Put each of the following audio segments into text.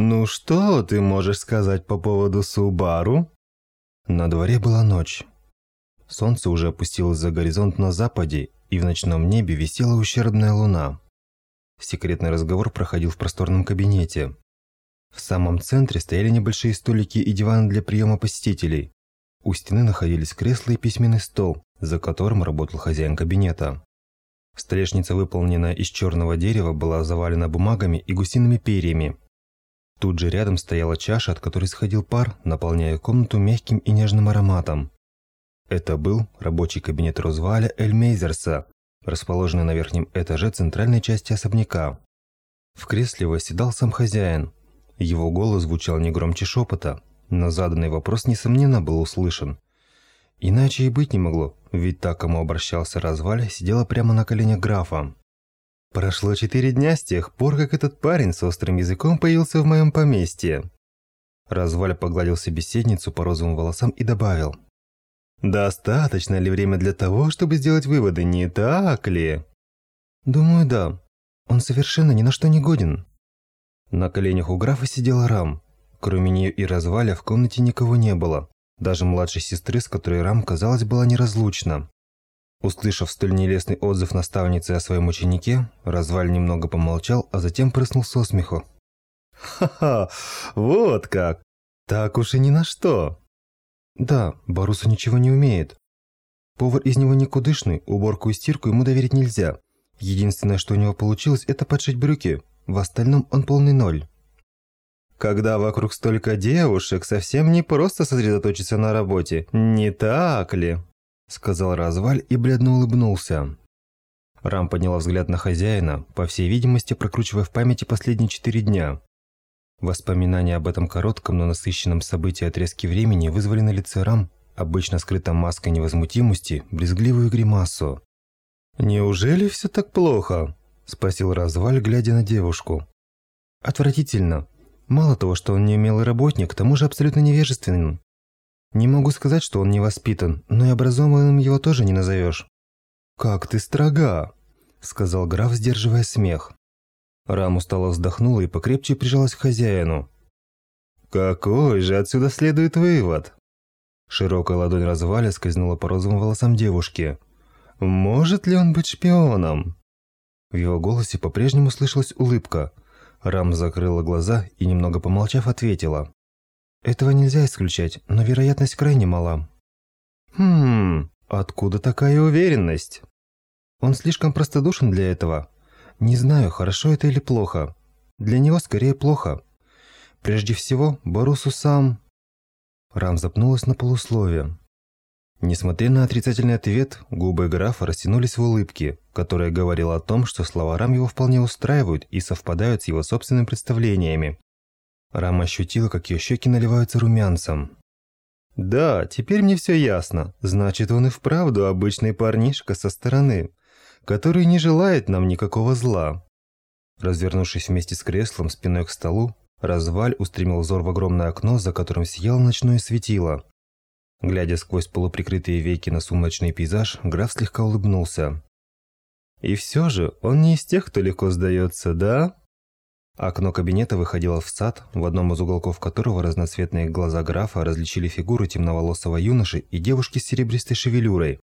«Ну что ты можешь сказать по поводу Субару?» На дворе была ночь. Солнце уже опустилось за горизонт на западе, и в ночном небе висела ущербная луна. Секретный разговор проходил в просторном кабинете. В самом центре стояли небольшие столики и диваны для приема посетителей. У стены находились кресла и письменный стол, за которым работал хозяин кабинета. Столешница, выполненная из черного дерева, была завалена бумагами и гусиными перьями. Тут же рядом стояла чаша, от которой сходил пар, наполняя комнату мягким и нежным ароматом. Это был рабочий кабинет Розваля Эльмейзерса, расположенный на верхнем этаже центральной части особняка. В кресле восседал сам хозяин. Его голос звучал не громче шепота, но заданный вопрос, несомненно, был услышан. Иначе и быть не могло, ведь та, кому обращался Разваль, сидела прямо на коленях графа. Прошло четыре дня с тех пор, как этот парень с острым языком появился в моем поместье. Разваль погладил собеседницу по розовым волосам и добавил. «Достаточно ли время для того, чтобы сделать выводы, не так ли?» «Думаю, да. Он совершенно ни на что не годен». На коленях у графа сидела Рам. Кроме нее и Разваля в комнате никого не было. Даже младшей сестры, с которой Рам, казалось, была неразлучна. Услышав столь нелестный отзыв наставницы о своем ученике, Разваль немного помолчал, а затем прыснул со смеху. «Ха-ха, вот как! Так уж и ни на что!» «Да, Барусу ничего не умеет. Повар из него никудышный, уборку и стирку ему доверить нельзя. Единственное, что у него получилось, это подшить брюки. В остальном он полный ноль». Когда вокруг столько девушек, совсем не просто сосредоточиться на работе, не так ли? Сказал Разваль и бледно улыбнулся. Рам подняла взгляд на хозяина, по всей видимости, прокручивая в памяти последние четыре дня. Воспоминания об этом коротком, но насыщенном событии отрезке времени вызвали на лице Рам, обычно скрытом маской невозмутимости, брезгливую гримасу. «Неужели все так плохо?» – спросил Разваль, глядя на девушку. «Отвратительно. Мало того, что он неумелый работник, к тому же абсолютно невежественным. Не могу сказать, что он не воспитан, но и образованным его тоже не назовешь. «Как ты строга!» – сказал граф, сдерживая смех. Рам устало вздохнула и покрепче прижалась к хозяину. «Какой же отсюда следует вывод?» Широкая ладонь разваля скользнула по розовым волосам девушки. «Может ли он быть шпионом?» В его голосе по-прежнему слышалась улыбка – Рам закрыла глаза и, немного помолчав, ответила. «Этого нельзя исключать, но вероятность крайне мала». «Хм, откуда такая уверенность?» «Он слишком простодушен для этого. Не знаю, хорошо это или плохо. Для него скорее плохо. Прежде всего, Борусу сам...» Рам запнулась на полусловие. Несмотря на отрицательный ответ, губы графа растянулись в улыбке, которая говорила о том, что слова Рам его вполне устраивают и совпадают с его собственными представлениями. Рам ощутила, как ее щеки наливаются румянцем. «Да, теперь мне все ясно. Значит, он и вправду обычный парнишка со стороны, который не желает нам никакого зла». Развернувшись вместе с креслом спиной к столу, Разваль устремил взор в огромное окно, за которым сияло ночное светило. Глядя сквозь полуприкрытые веки на сумрачный пейзаж, граф слегка улыбнулся. «И все же он не из тех, кто легко сдается, да?» Окно кабинета выходило в сад, в одном из уголков которого разноцветные глаза графа различили фигуру темноволосого юноши и девушки с серебристой шевелюрой.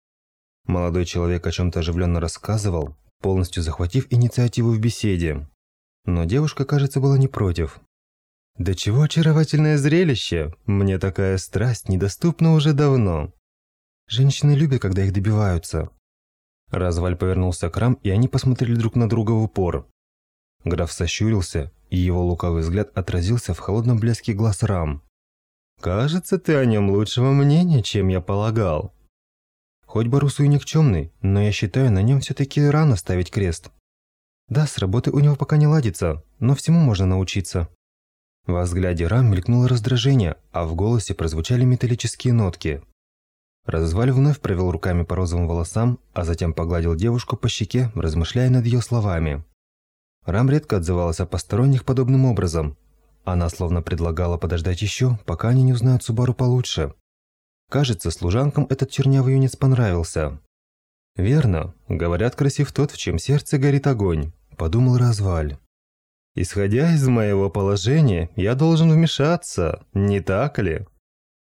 Молодой человек о чем-то оживленно рассказывал, полностью захватив инициативу в беседе. Но девушка, кажется, была не против. Да чего очаровательное зрелище! Мне такая страсть недоступна уже давно. Женщины любят, когда их добиваются. Разваль повернулся к Рам, и они посмотрели друг на друга в упор. Граф сощурился, и его лукавый взгляд отразился в холодном блеске глаз Рам. «Кажется, ты о нем лучшего мнения, чем я полагал». Хоть Барусу и никчемный, но я считаю, на нем все-таки рано ставить крест. Да, с работы у него пока не ладится, но всему можно научиться. Во взгляде Рам мелькнуло раздражение, а в голосе прозвучали металлические нотки. Разваль вновь провел руками по розовым волосам, а затем погладил девушку по щеке, размышляя над ее словами. Рам редко отзывалась о посторонних подобным образом. Она словно предлагала подождать еще, пока они не узнают Субару получше. Кажется, служанкам этот чернявый юнец понравился. «Верно. Говорят, красив тот, в чем сердце горит огонь», – подумал Разваль. Исходя из моего положения, я должен вмешаться, не так ли?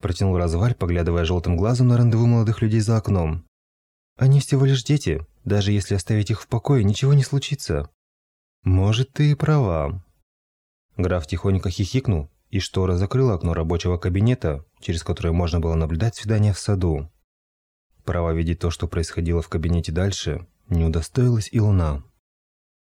Протянул Разваль, поглядывая желтым глазом на рандеву молодых людей за окном. Они всего лишь дети. Даже если оставить их в покое, ничего не случится. Может, ты и права. Граф тихонько хихикнул, и штора закрыла окно рабочего кабинета, через которое можно было наблюдать свидание в саду. Право видеть то, что происходило в кабинете дальше, не удостоилась и луна.